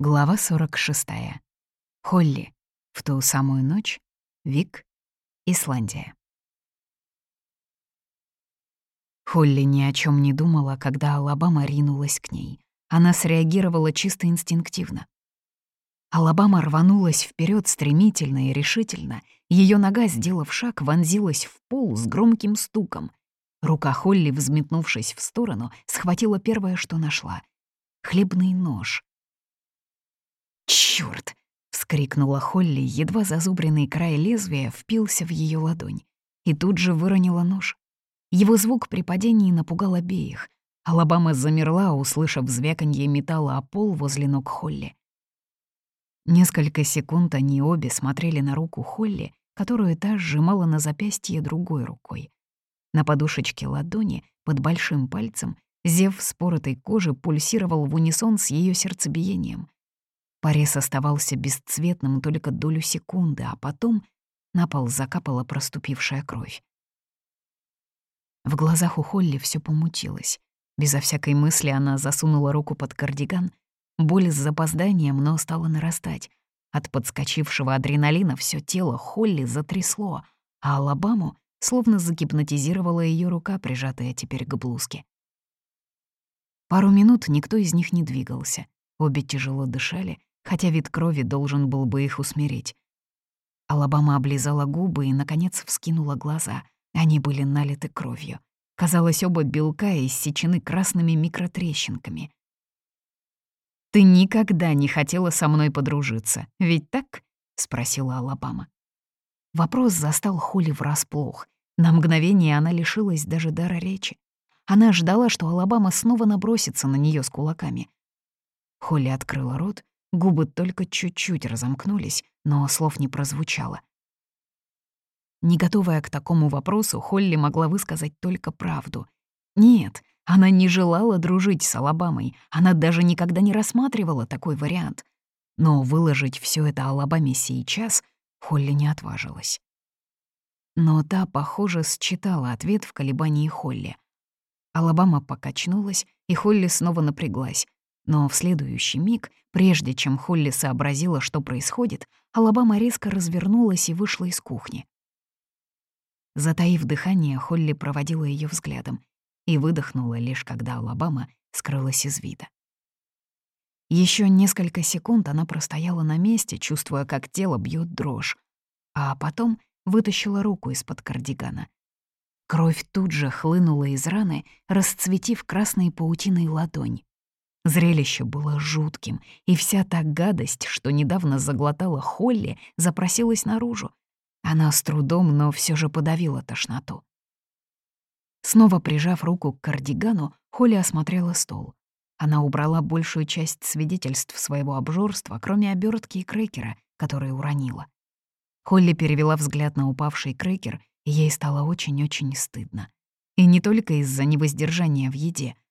Глава 46. Холли. В ту самую ночь. Вик. Исландия. Холли ни о чем не думала, когда Алабама ринулась к ней. Она среагировала чисто инстинктивно. Алабама рванулась вперед стремительно и решительно. Ее нога, сделав шаг, вонзилась в пол с громким стуком. Рука Холли, взметнувшись в сторону, схватила первое, что нашла — хлебный нож. «Чёрт!» — вскрикнула Холли, едва зазубренный край лезвия впился в ее ладонь. И тут же выронила нож. Его звук при падении напугал обеих. Алабама замерла, услышав звяканье металла о пол возле ног Холли. Несколько секунд они обе смотрели на руку Холли, которую та сжимала на запястье другой рукой. На подушечке ладони, под большим пальцем, зев споротой кожи пульсировал в унисон с ее сердцебиением. Порез оставался бесцветным только долю секунды, а потом на пол закапала проступившая кровь. В глазах у Холли все помутилось. Безо всякой мысли она засунула руку под кардиган. Боль с запозданием, но стала нарастать. От подскочившего адреналина все тело Холли затрясло, а Алабаму словно загипнотизировала ее рука, прижатая теперь к блузке. Пару минут никто из них не двигался. Обе тяжело дышали, хотя вид крови должен был бы их усмирить. Алабама облизала губы и, наконец, вскинула глаза. Они были налиты кровью. Казалось, оба белка иссечены красными микротрещинками. «Ты никогда не хотела со мной подружиться, ведь так?» — спросила Алабама. Вопрос застал Холли врасплох. На мгновение она лишилась даже дара речи. Она ждала, что Алабама снова набросится на нее с кулаками. Холли открыла рот, Губы только чуть-чуть разомкнулись, но слов не прозвучало. Не готовая к такому вопросу, Холли могла высказать только правду. Нет, она не желала дружить с Алабамой, она даже никогда не рассматривала такой вариант. Но выложить все это Алабаме сейчас Холли не отважилась. Но та, похоже, считала ответ в колебании Холли. Алабама покачнулась, и Холли снова напряглась. Но в следующий миг, прежде чем Холли сообразила, что происходит, Алабама резко развернулась и вышла из кухни. Затаив дыхание, Холли проводила ее взглядом и выдохнула лишь когда Алабама скрылась из вида. Еще несколько секунд она простояла на месте, чувствуя, как тело бьет дрожь, а потом вытащила руку из-под кардигана. Кровь тут же хлынула из раны, расцветив красной паутиной ладонь. Зрелище было жутким, и вся та гадость, что недавно заглотала Холли, запросилась наружу. Она с трудом, но все же подавила тошноту. Снова прижав руку к кардигану, Холли осмотрела стол. Она убрала большую часть свидетельств своего обжорства, кроме обертки и крекера, которые уронила. Холли перевела взгляд на упавший крекер, и ей стало очень-очень стыдно. И не только из-за невоздержания в еде —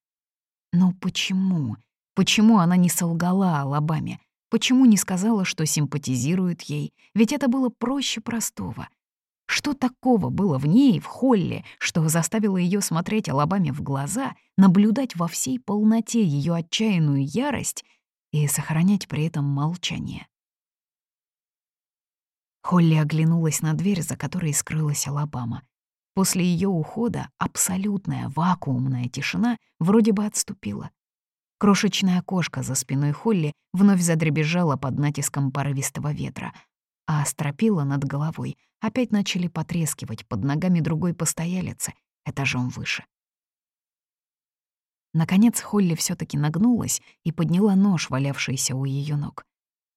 но почему? Почему она не солгала Алабаме? Почему не сказала, что симпатизирует ей? Ведь это было проще простого. Что такого было в ней, в Холле, что заставило ее смотреть Алабаме в глаза, наблюдать во всей полноте ее отчаянную ярость и сохранять при этом молчание? Холли оглянулась на дверь, за которой скрылась Алабама. После ее ухода абсолютная вакуумная тишина вроде бы отступила. Крошечное окошко за спиной Холли вновь задребезжало под натиском порывистого ветра, а стропила над головой опять начали потрескивать под ногами другой постоялицы, этажом выше. Наконец Холли все таки нагнулась и подняла нож, валявшийся у ее ног.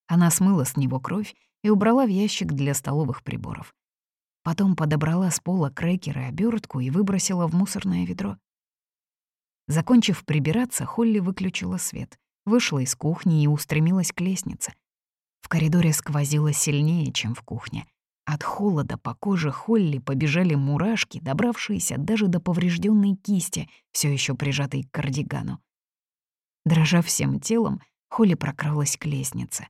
Она смыла с него кровь и убрала в ящик для столовых приборов. Потом подобрала с пола крекеры обертку и выбросила в мусорное ведро. Закончив прибираться, Холли выключила свет, вышла из кухни и устремилась к лестнице. В коридоре сквозило сильнее, чем в кухне. От холода по коже Холли побежали мурашки, добравшиеся даже до поврежденной кисти, все еще прижатой к кардигану. Дрожа всем телом, Холли прокралась к лестнице.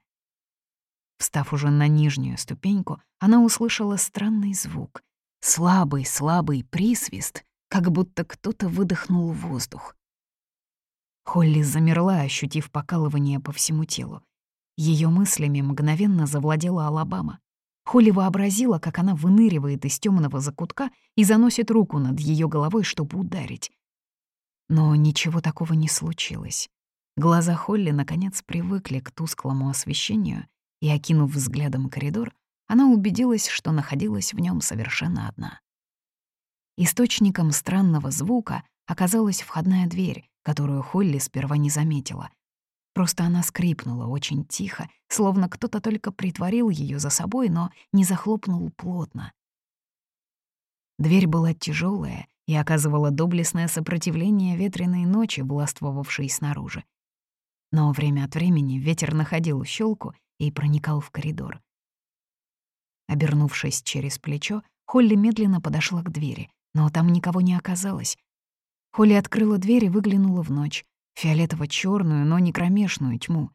Встав уже на нижнюю ступеньку, она услышала странный звук. Слабый, слабый присвист, как будто кто-то выдохнул воздух. Холли замерла, ощутив покалывание по всему телу. Ее мыслями мгновенно завладела Алабама. Холли вообразила, как она выныривает из темного закутка и заносит руку над ее головой, чтобы ударить. Но ничего такого не случилось. Глаза Холли, наконец, привыкли к тусклому освещению, и, окинув взглядом коридор, она убедилась, что находилась в нем совершенно одна. Источником странного звука оказалась входная дверь, которую Холли сперва не заметила. Просто она скрипнула очень тихо, словно кто-то только притворил ее за собой, но не захлопнул плотно. Дверь была тяжелая и оказывала доблестное сопротивление ветреной ночи, властвовавшей снаружи. Но время от времени ветер находил щелку и проникал в коридор. Обернувшись через плечо, Холли медленно подошла к двери, но там никого не оказалось. Холли открыла дверь и выглянула в ночь, фиолетово черную но не кромешную тьму.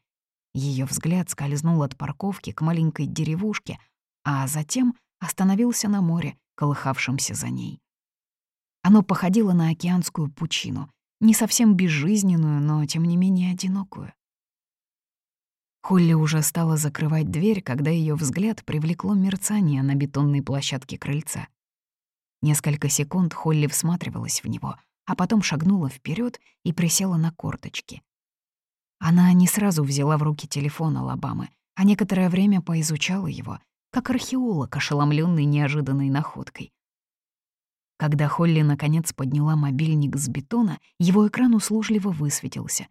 Ее взгляд скользнул от парковки к маленькой деревушке, а затем остановился на море, колыхавшемся за ней. Оно походило на океанскую пучину, не совсем безжизненную, но тем не менее одинокую. Холли уже стала закрывать дверь, когда ее взгляд привлекло мерцание на бетонной площадке крыльца. Несколько секунд Холли всматривалась в него, а потом шагнула вперед и присела на корточки. Она не сразу взяла в руки телефон Алабамы, а некоторое время поизучала его, как археолог, ошеломленный неожиданной находкой. Когда Холли наконец подняла мобильник с бетона, его экран услужливо высветился.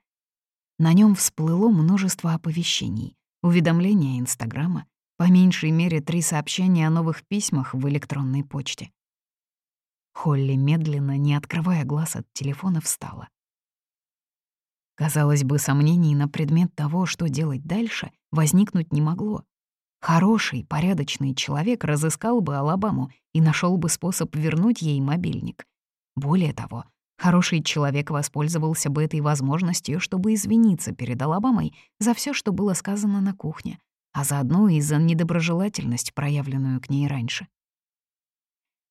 На нем всплыло множество оповещений, уведомления Инстаграма, по меньшей мере три сообщения о новых письмах в электронной почте. Холли медленно, не открывая глаз от телефона, встала. Казалось бы, сомнений на предмет того, что делать дальше, возникнуть не могло. Хороший, порядочный человек разыскал бы Алабаму и нашел бы способ вернуть ей мобильник. Более того, хороший человек воспользовался бы этой возможностью, чтобы извиниться перед Алабамой за все, что было сказано на кухне, а заодно и за недоброжелательность, проявленную к ней раньше.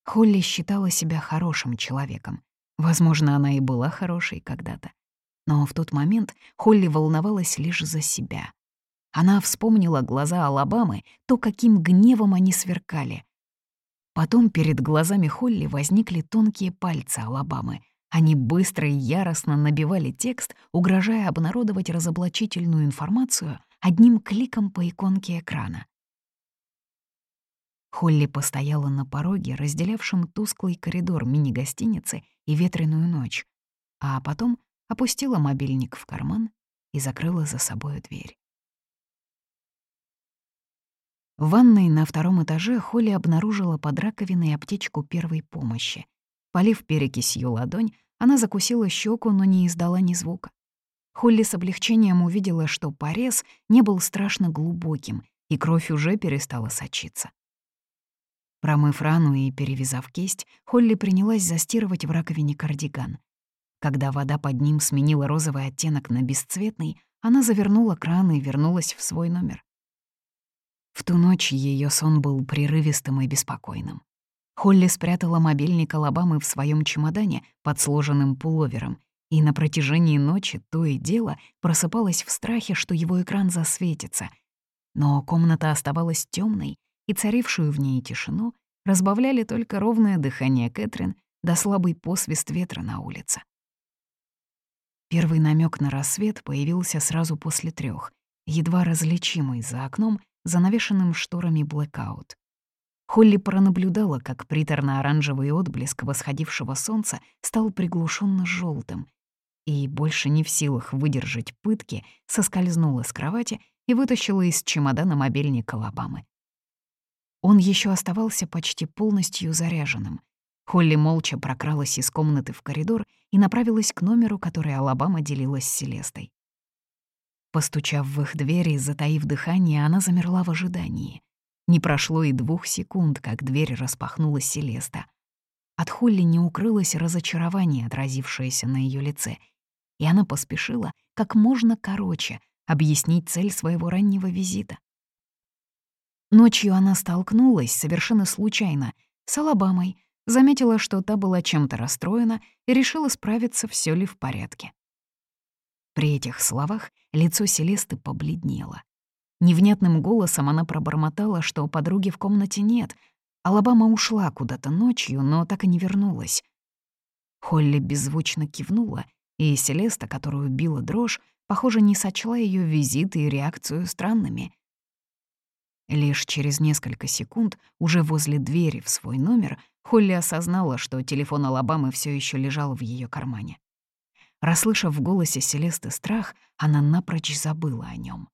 Холли считала себя хорошим человеком. Возможно, она и была хорошей когда-то. Но в тот момент Холли волновалась лишь за себя. Она вспомнила глаза Алабамы, то, каким гневом они сверкали. Потом перед глазами Холли возникли тонкие пальцы Алабамы. Они быстро и яростно набивали текст, угрожая обнародовать разоблачительную информацию одним кликом по иконке экрана. Холли постояла на пороге, разделявшем тусклый коридор мини-гостиницы и ветреную ночь, а потом опустила мобильник в карман и закрыла за собой дверь. В ванной на втором этаже Холли обнаружила под раковиной аптечку первой помощи. Полив перекисью ладонь, она закусила щеку, но не издала ни звука. Холли с облегчением увидела, что порез не был страшно глубоким, и кровь уже перестала сочиться. Промыв рану и перевязав кисть, Холли принялась застирывать в раковине кардиган. Когда вода под ним сменила розовый оттенок на бесцветный, она завернула кран и вернулась в свой номер. В ту ночь ее сон был прерывистым и беспокойным. Холли спрятала мобильник Алабамы в своем чемодане под сложенным пуловером, и на протяжении ночи то и дело просыпалась в страхе, что его экран засветится. Но комната оставалась темной, и царившую в ней тишину разбавляли только ровное дыхание Кэтрин да слабый посвист ветра на улице. Первый намек на рассвет появился сразу после трех, едва различимый за окном занавешенным шторами блэкаут. Холли пронаблюдала, как приторно-оранжевый отблеск восходившего солнца стал приглушенно желтым, и, больше не в силах выдержать пытки, соскользнула с кровати и вытащила из чемодана мобильник Алабамы. Он еще оставался почти полностью заряженным. Холли молча прокралась из комнаты в коридор и направилась к номеру, который Алабама делилась с Селестой. Постучав в их двери и затаив дыхание, она замерла в ожидании. Не прошло и двух секунд, как дверь распахнулась Селеста. От Холли не укрылось разочарование, отразившееся на ее лице, и она поспешила как можно короче объяснить цель своего раннего визита. Ночью она столкнулась, совершенно случайно, с Алабамой, заметила, что та была чем-то расстроена и решила справиться, все ли в порядке. При этих словах лицо Селесты побледнело. Невнятным голосом она пробормотала, что подруги в комнате нет. Алабама ушла куда-то ночью, но так и не вернулась. Холли беззвучно кивнула, и Селеста, которую била дрожь, похоже, не сочла ее визиты и реакцию странными. Лишь через несколько секунд, уже возле двери в свой номер, Холли осознала, что телефон Алабамы все еще лежал в ее кармане. Расслышав в голосе Селесты страх, она напрочь забыла о нем.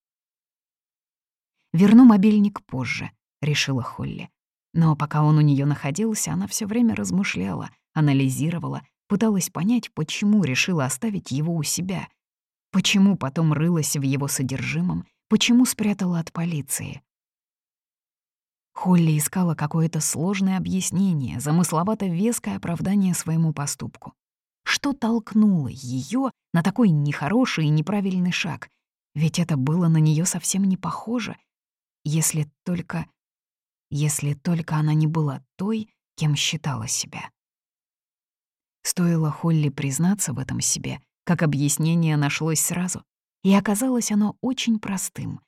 «Верну мобильник позже», — решила Холли. Но пока он у нее находился, она все время размышляла, анализировала, пыталась понять, почему решила оставить его у себя, почему потом рылась в его содержимом, почему спрятала от полиции. Холли искала какое-то сложное объяснение, замысловато веское оправдание своему поступку. Что толкнуло ее на такой нехороший и неправильный шаг? Ведь это было на нее совсем не похоже, если только... если только она не была той, кем считала себя. Стоило Холли признаться в этом себе, как объяснение нашлось сразу, и оказалось оно очень простым.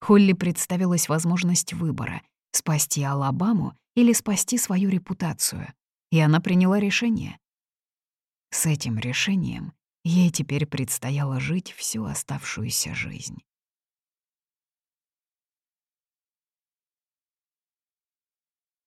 Холли представилась возможность выбора — спасти Алабаму или спасти свою репутацию, и она приняла решение. С этим решением ей теперь предстояло жить всю оставшуюся жизнь.